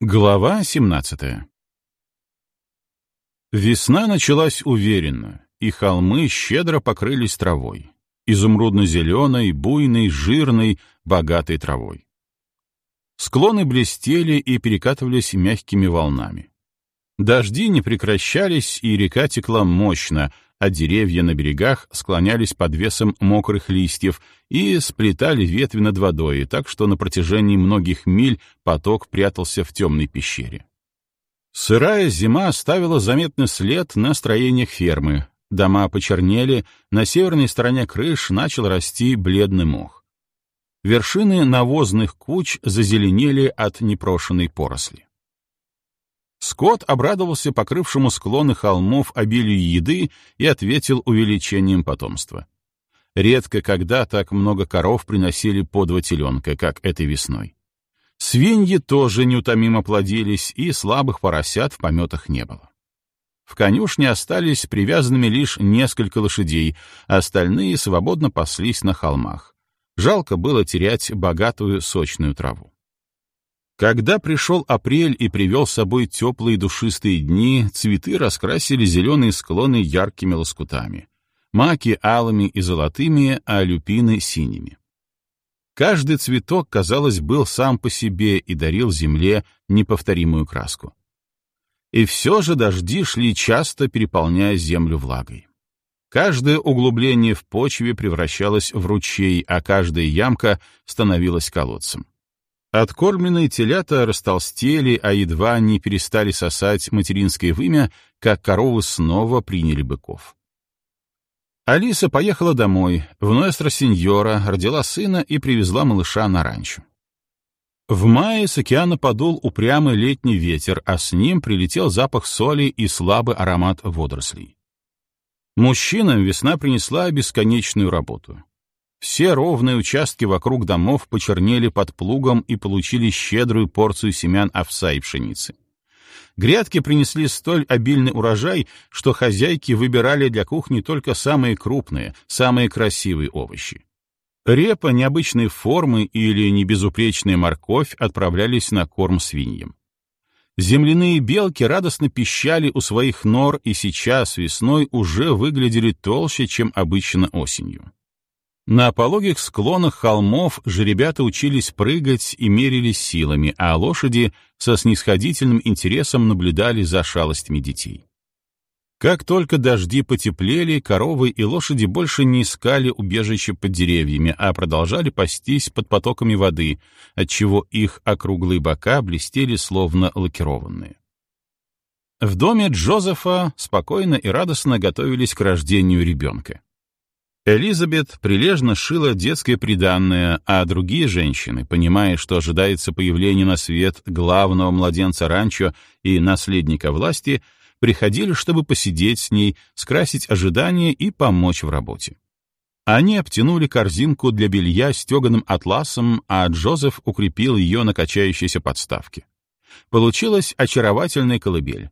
Глава 17 Весна началась уверенно, и холмы щедро покрылись травой, изумрудно-зеленой, буйной, жирной, богатой травой. Склоны блестели и перекатывались мягкими волнами. Дожди не прекращались, и река текла мощно, а деревья на берегах склонялись под весом мокрых листьев и сплетали ветви над водой, так что на протяжении многих миль поток прятался в темной пещере. Сырая зима оставила заметный след на строениях фермы. Дома почернели, на северной стороне крыш начал расти бледный мох. Вершины навозных куч зазеленели от непрошенной поросли. Скот обрадовался покрывшему склоны холмов обилию еды и ответил увеличением потомства. Редко когда так много коров приносили по два теленка, как этой весной. Свиньи тоже неутомимо плодились, и слабых поросят в пометах не было. В конюшне остались привязанными лишь несколько лошадей, а остальные свободно паслись на холмах. Жалко было терять богатую сочную траву. Когда пришел апрель и привел с собой теплые душистые дни, цветы раскрасили зеленые склоны яркими лоскутами. Маки алыми и золотыми, а люпины — синими. Каждый цветок, казалось, был сам по себе и дарил земле неповторимую краску. И все же дожди шли часто, переполняя землю влагой. Каждое углубление в почве превращалось в ручей, а каждая ямка становилась колодцем. Откормленные телята растолстели, а едва не перестали сосать материнское вымя, как коровы снова приняли быков. Алиса поехала домой, в Нуэстро-Синьора, родила сына и привезла малыша на ранчо. В мае с океана подул упрямый летний ветер, а с ним прилетел запах соли и слабый аромат водорослей. Мужчинам весна принесла бесконечную работу. Все ровные участки вокруг домов почернели под плугом и получили щедрую порцию семян овса и пшеницы. Грядки принесли столь обильный урожай, что хозяйки выбирали для кухни только самые крупные, самые красивые овощи. Репа необычной формы или небезупречная морковь отправлялись на корм свиньям. Земляные белки радостно пищали у своих нор и сейчас весной уже выглядели толще, чем обычно осенью. На пологих склонах холмов жеребята учились прыгать и мерились силами, а лошади со снисходительным интересом наблюдали за шалостями детей. Как только дожди потеплели, коровы и лошади больше не искали убежище под деревьями, а продолжали пастись под потоками воды, отчего их округлые бока блестели словно лакированные. В доме Джозефа спокойно и радостно готовились к рождению ребенка. Элизабет прилежно шила детское приданное, а другие женщины, понимая, что ожидается появление на свет главного младенца ранчо и наследника власти, приходили, чтобы посидеть с ней, скрасить ожидания и помочь в работе. Они обтянули корзинку для белья стеганым атласом, а Джозеф укрепил ее на качающейся подставке. Получилась очаровательная колыбель.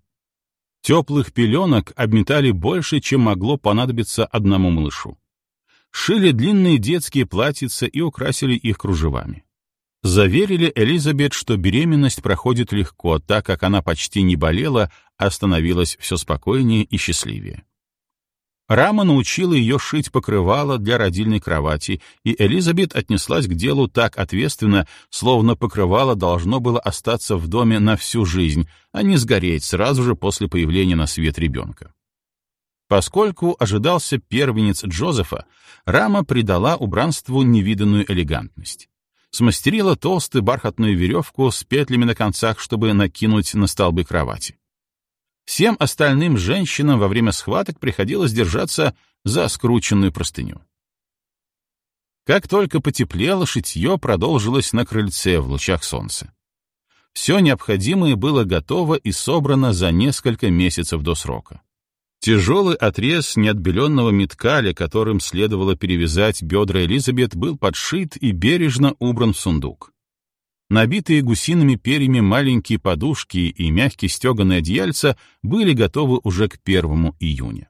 Теплых пеленок обметали больше, чем могло понадобиться одному малышу шили длинные детские платьица и украсили их кружевами. Заверили Элизабет, что беременность проходит легко, так как она почти не болела, а становилась все спокойнее и счастливее. Рама научила ее шить покрывало для родильной кровати, и Элизабет отнеслась к делу так ответственно, словно покрывало должно было остаться в доме на всю жизнь, а не сгореть сразу же после появления на свет ребенка. Поскольку ожидался первенец Джозефа, рама придала убранству невиданную элегантность. Смастерила толстую бархатную веревку с петлями на концах, чтобы накинуть на столбы кровати. Всем остальным женщинам во время схваток приходилось держаться за скрученную простыню. Как только потеплело, шитье продолжилось на крыльце в лучах солнца. Все необходимое было готово и собрано за несколько месяцев до срока. Тяжелый отрез неотбеленного меткаля, которым следовало перевязать бедра Элизабет, был подшит и бережно убран в сундук. Набитые гусиными перьями маленькие подушки и мягкие стеганые одеяльца были готовы уже к первому июня.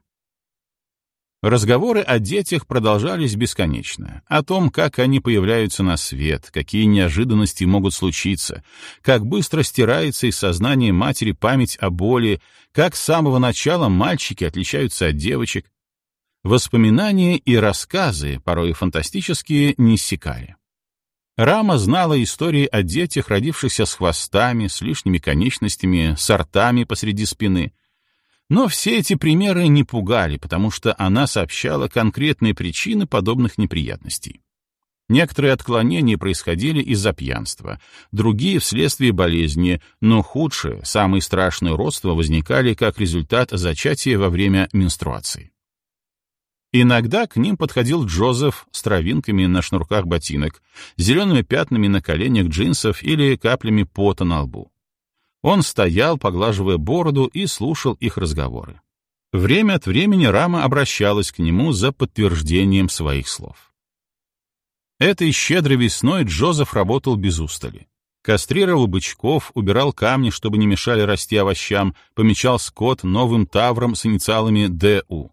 Разговоры о детях продолжались бесконечно, о том, как они появляются на свет, какие неожиданности могут случиться, как быстро стирается из сознания матери память о боли, как с самого начала мальчики отличаются от девочек. Воспоминания и рассказы, порой фантастические, не иссякали. Рама знала истории о детях, родившихся с хвостами, с лишними конечностями, с ртами посреди спины — но все эти примеры не пугали, потому что она сообщала конкретные причины подобных неприятностей. Некоторые отклонения происходили из-за пьянства, другие — вследствие болезни, но худшие, самые страшные родства возникали как результат зачатия во время менструации. Иногда к ним подходил Джозеф с травинками на шнурках ботинок, зелеными пятнами на коленях джинсов или каплями пота на лбу. Он стоял, поглаживая бороду, и слушал их разговоры. Время от времени Рама обращалась к нему за подтверждением своих слов. Этой щедрой весной Джозеф работал без устали. Кастрировал бычков, убирал камни, чтобы не мешали расти овощам, помечал скот новым тавром с инициалами ДУ.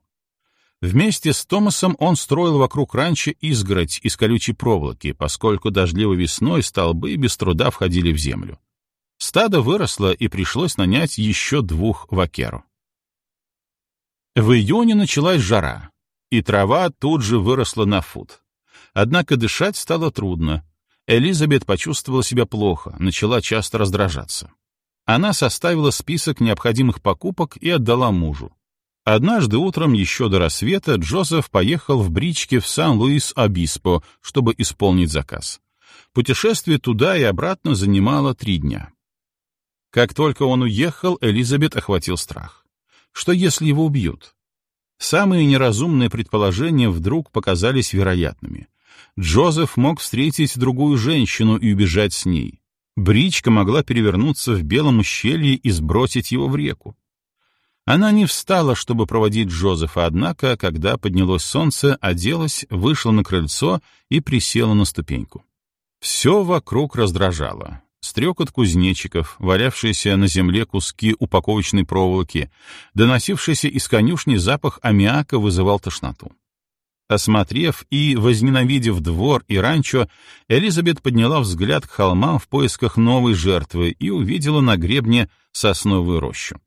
Вместе с Томасом он строил вокруг ранчо изгородь из колючей проволоки, поскольку дождливой весной столбы без труда входили в землю. Стадо выросло, и пришлось нанять еще двух вакеру. В июне началась жара, и трава тут же выросла на фут. Однако дышать стало трудно. Элизабет почувствовала себя плохо, начала часто раздражаться. Она составила список необходимых покупок и отдала мужу. Однажды утром, еще до рассвета, Джозеф поехал в бричке в Сан-Луис-Обиспо, чтобы исполнить заказ. Путешествие туда и обратно занимало три дня. Как только он уехал, Элизабет охватил страх. Что если его убьют? Самые неразумные предположения вдруг показались вероятными. Джозеф мог встретить другую женщину и убежать с ней. Бричка могла перевернуться в белом ущелье и сбросить его в реку. Она не встала, чтобы проводить Джозефа, однако, когда поднялось солнце, оделась, вышла на крыльцо и присела на ступеньку. Все вокруг раздражало стрекот кузнечиков, валявшиеся на земле куски упаковочной проволоки, доносившийся из конюшни запах аммиака вызывал тошноту. Осмотрев и возненавидев двор и ранчо, Элизабет подняла взгляд к холмам в поисках новой жертвы и увидела на гребне сосновую рощу.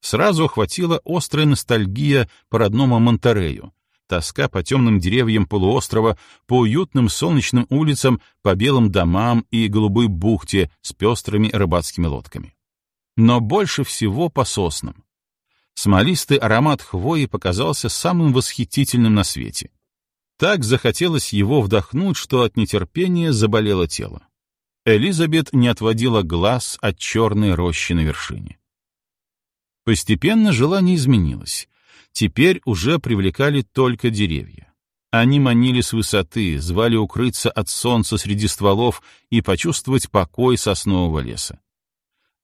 Сразу охватила острая ностальгия по родному Монтерею, тоска по темным деревьям полуострова, по уютным солнечным улицам, по белым домам и голубой бухте с пестрыми рыбацкими лодками. Но больше всего по соснам. Смолистый аромат хвои показался самым восхитительным на свете. Так захотелось его вдохнуть, что от нетерпения заболело тело. Элизабет не отводила глаз от черной рощи на вершине. Постепенно желание изменилось теперь уже привлекали только деревья. Они манили с высоты, звали укрыться от солнца среди стволов и почувствовать покой соснового леса.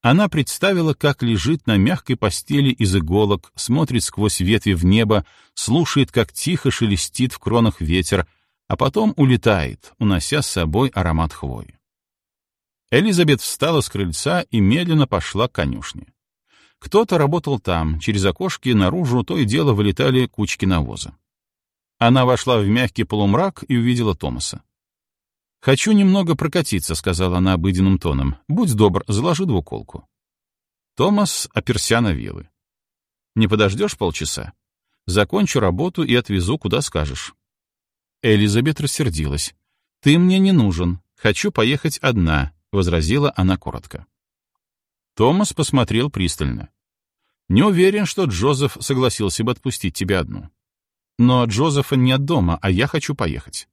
Она представила, как лежит на мягкой постели из иголок, смотрит сквозь ветви в небо, слушает, как тихо шелестит в кронах ветер, а потом улетает, унося с собой аромат хвои. Элизабет встала с крыльца и медленно пошла к конюшне. Кто-то работал там, через окошки наружу то и дело вылетали кучки навоза. Она вошла в мягкий полумрак и увидела Томаса. «Хочу немного прокатиться», — сказала она обыденным тоном. «Будь добр, заложи двуколку». Томас оперся на вилы. «Не подождешь полчаса? Закончу работу и отвезу, куда скажешь». Элизабет рассердилась. «Ты мне не нужен. Хочу поехать одна», — возразила она коротко. Томас посмотрел пристально. Не уверен, что Джозеф согласился бы отпустить тебя одну. Но Джозефа нет дома, а я хочу поехать.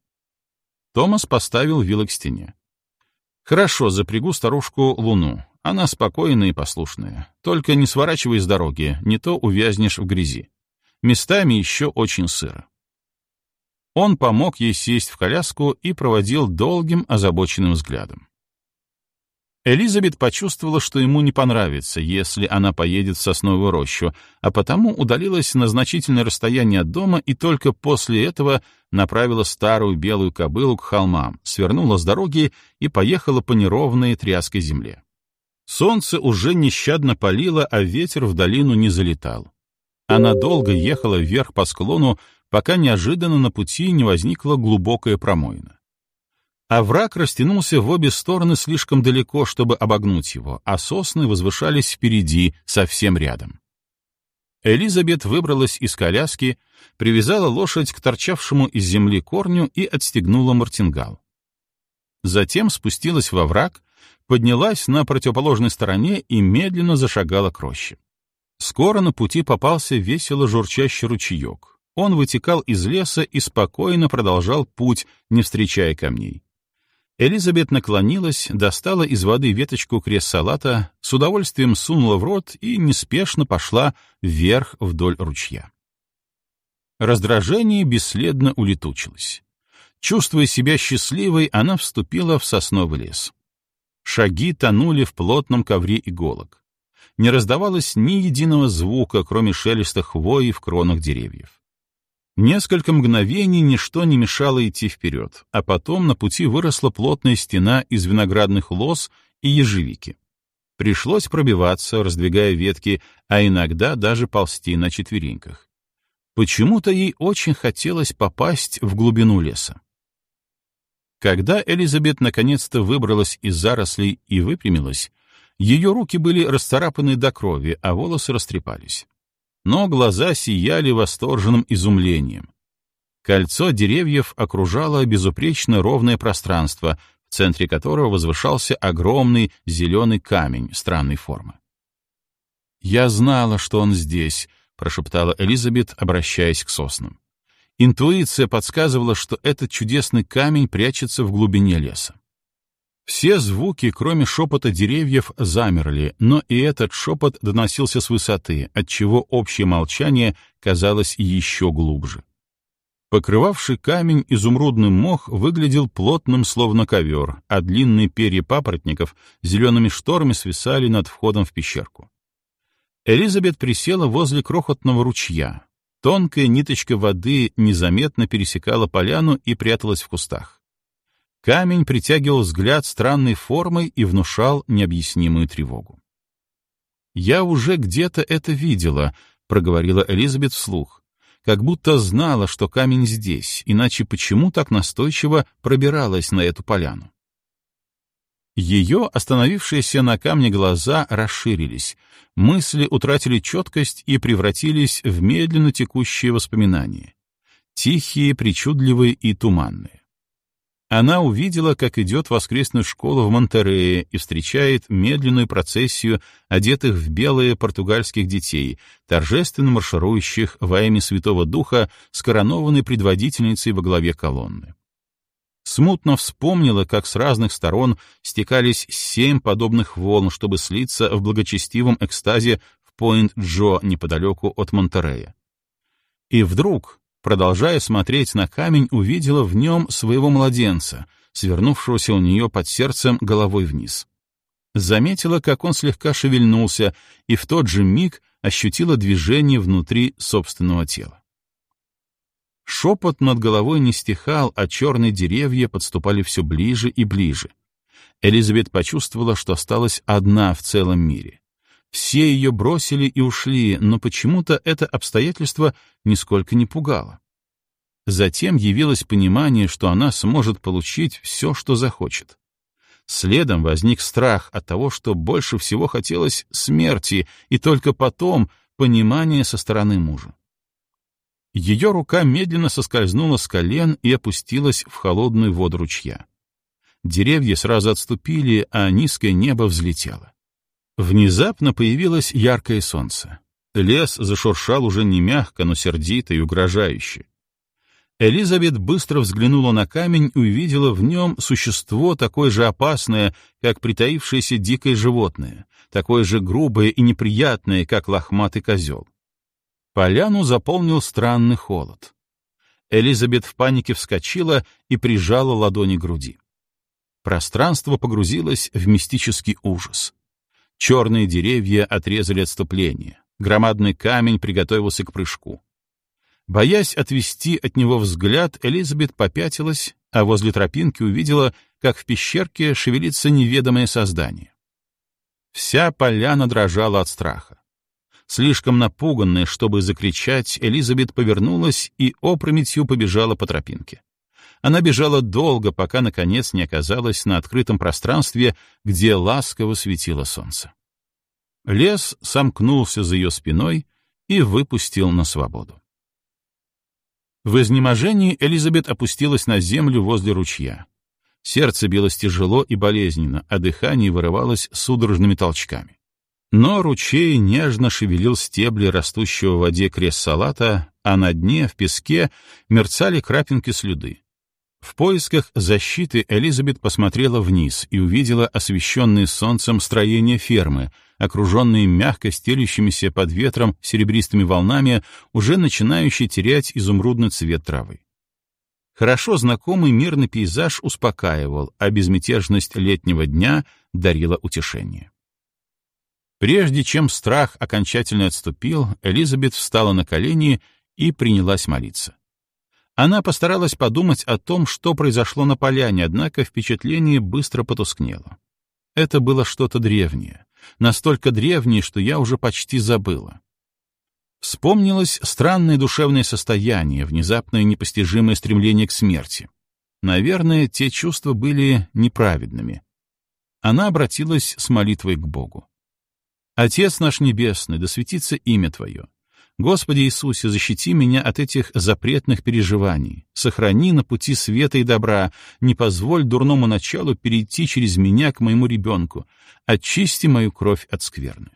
Томас поставил вилы к стене. Хорошо, запрягу старушку Луну. Она спокойная и послушная. Только не сворачивай с дороги, не то увязнешь в грязи. Местами еще очень сыро. Он помог ей сесть в коляску и проводил долгим озабоченным взглядом. Элизабет почувствовала, что ему не понравится, если она поедет в сосновую рощу, а потому удалилась на значительное расстояние от дома и только после этого направила старую белую кобылу к холмам, свернула с дороги и поехала по неровной тряской земле. Солнце уже нещадно палило, а ветер в долину не залетал. Она долго ехала вверх по склону, пока неожиданно на пути не возникла глубокая промоина. Овраг растянулся в обе стороны слишком далеко, чтобы обогнуть его, а сосны возвышались впереди, совсем рядом. Элизабет выбралась из коляски, привязала лошадь к торчавшему из земли корню и отстегнула мартингал. Затем спустилась во враг, поднялась на противоположной стороне и медленно зашагала к роще. Скоро на пути попался весело журчащий ручеек. Он вытекал из леса и спокойно продолжал путь, не встречая камней. Элизабет наклонилась, достала из воды веточку крест-салата, с удовольствием сунула в рот и неспешно пошла вверх вдоль ручья. Раздражение бесследно улетучилось. Чувствуя себя счастливой, она вступила в сосновый лес. Шаги тонули в плотном ковре иголок. Не раздавалось ни единого звука, кроме шелеста хвои в кронах деревьев. Несколько мгновений ничто не мешало идти вперед, а потом на пути выросла плотная стена из виноградных лоз и ежевики. Пришлось пробиваться, раздвигая ветки, а иногда даже ползти на четвереньках. Почему-то ей очень хотелось попасть в глубину леса. Когда Элизабет наконец-то выбралась из зарослей и выпрямилась, ее руки были расцарапаны до крови, а волосы растрепались но глаза сияли восторженным изумлением. Кольцо деревьев окружало безупречно ровное пространство, в центре которого возвышался огромный зеленый камень странной формы. «Я знала, что он здесь», — прошептала Элизабет, обращаясь к соснам. Интуиция подсказывала, что этот чудесный камень прячется в глубине леса. Все звуки, кроме шепота деревьев, замерли, но и этот шепот доносился с высоты, отчего общее молчание казалось еще глубже. Покрывавший камень изумрудный мох выглядел плотным, словно ковер, а длинные перья папоротников зелеными шторами свисали над входом в пещерку. Элизабет присела возле крохотного ручья. Тонкая ниточка воды незаметно пересекала поляну и пряталась в кустах. Камень притягивал взгляд странной формой и внушал необъяснимую тревогу. «Я уже где-то это видела», — проговорила Элизабет вслух, как будто знала, что камень здесь, иначе почему так настойчиво пробиралась на эту поляну? Ее остановившиеся на камне глаза расширились, мысли утратили четкость и превратились в медленно текущие воспоминания, тихие, причудливые и туманные. Она увидела, как идет воскресную школу в Монтерее и встречает медленную процессию одетых в белые португальских детей, торжественно марширующих во имя Святого Духа с коронованной предводительницей во главе колонны. Смутно вспомнила, как с разных сторон стекались семь подобных волн, чтобы слиться в благочестивом экстазе в Пойнт-Джо неподалеку от Монтерея. И вдруг, продолжая смотреть на камень, увидела в нем своего младенца, свернувшегося у нее под сердцем головой вниз. Заметила, как он слегка шевельнулся, и в тот же миг ощутила движение внутри собственного тела. Шепот над головой не стихал, а черные деревья подступали все ближе и ближе. Элизабет почувствовала, что осталась одна в целом мире. Все ее бросили и ушли, но почему-то это обстоятельство нисколько не пугало. Затем явилось понимание, что она сможет получить все, что захочет. Следом возник страх от того, что больше всего хотелось смерти, и только потом понимание со стороны мужа. Ее рука медленно соскользнула с колен и опустилась в холодную воду ручья. Деревья сразу отступили, а низкое небо взлетело. Внезапно появилось яркое солнце. Лес зашуршал уже не мягко, но сердито и угрожающе. Элизабет быстро взглянула на камень и увидела в нем существо такое же опасное, как притаившееся дикое животное, такое же грубое и неприятное, как лохматый козел. Поляну заполнил странный холод. Элизабет в панике вскочила и прижала ладони к груди. Пространство погрузилось в мистический ужас. Черные деревья отрезали отступление. Громадный камень приготовился к прыжку. Боясь отвести от него взгляд, Элизабет попятилась, а возле тропинки увидела, как в пещерке шевелится неведомое создание. Вся поляна дрожала от страха. Слишком напуганная, чтобы закричать, Элизабет повернулась и опрометью побежала по тропинке. Она бежала долго, пока, наконец, не оказалась на открытом пространстве, где ласково светило солнце. Лес сомкнулся за ее спиной и выпустил на свободу. В изнеможении Элизабет опустилась на землю возле ручья. Сердце билось тяжело и болезненно, а дыхание вырывалось судорожными толчками. Но ручей нежно шевелил стебли растущего в воде крест-салата, а на дне, в песке, мерцали крапинки слюды. В поисках защиты Элизабет посмотрела вниз и увидела освещенные солнцем строение фермы, окруженные мягко стелющимися под ветром серебристыми волнами, уже начинающие терять изумрудный цвет травы. Хорошо знакомый мирный пейзаж успокаивал, а безмятежность летнего дня дарила утешение. Прежде чем страх окончательно отступил, Элизабет встала на колени и принялась молиться. Она постаралась подумать о том, что произошло на поляне, однако впечатление быстро потускнело. Это было что-то древнее, настолько древнее, что я уже почти забыла. Вспомнилось странное душевное состояние, внезапное непостижимое стремление к смерти. Наверное, те чувства были неправедными. Она обратилась с молитвой к Богу. «Отец наш Небесный, да светится имя Твое. Господи Иисусе, защити меня от этих запретных переживаний, сохрани на пути света и добра, не позволь дурному началу перейти через меня к моему ребенку, очисти мою кровь от скверны.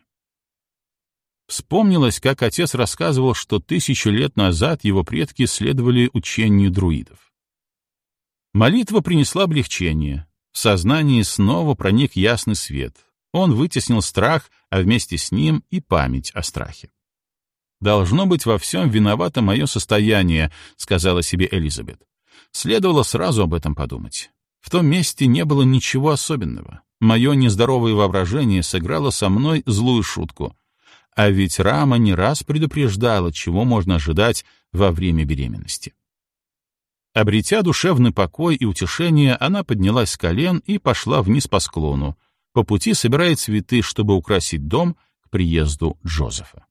Вспомнилось, как отец рассказывал, что тысячу лет назад его предки следовали учению друидов. Молитва принесла облегчение. В сознании снова проник ясный свет. Он вытеснил страх, а вместе с ним и память о страхе. «Должно быть, во всем виновато мое состояние», — сказала себе Элизабет. Следовало сразу об этом подумать. В том месте не было ничего особенного. Мое нездоровое воображение сыграло со мной злую шутку. А ведь Рама не раз предупреждала, чего можно ожидать во время беременности. Обретя душевный покой и утешение, она поднялась с колен и пошла вниз по склону, по пути собирая цветы, чтобы украсить дом к приезду Джозефа.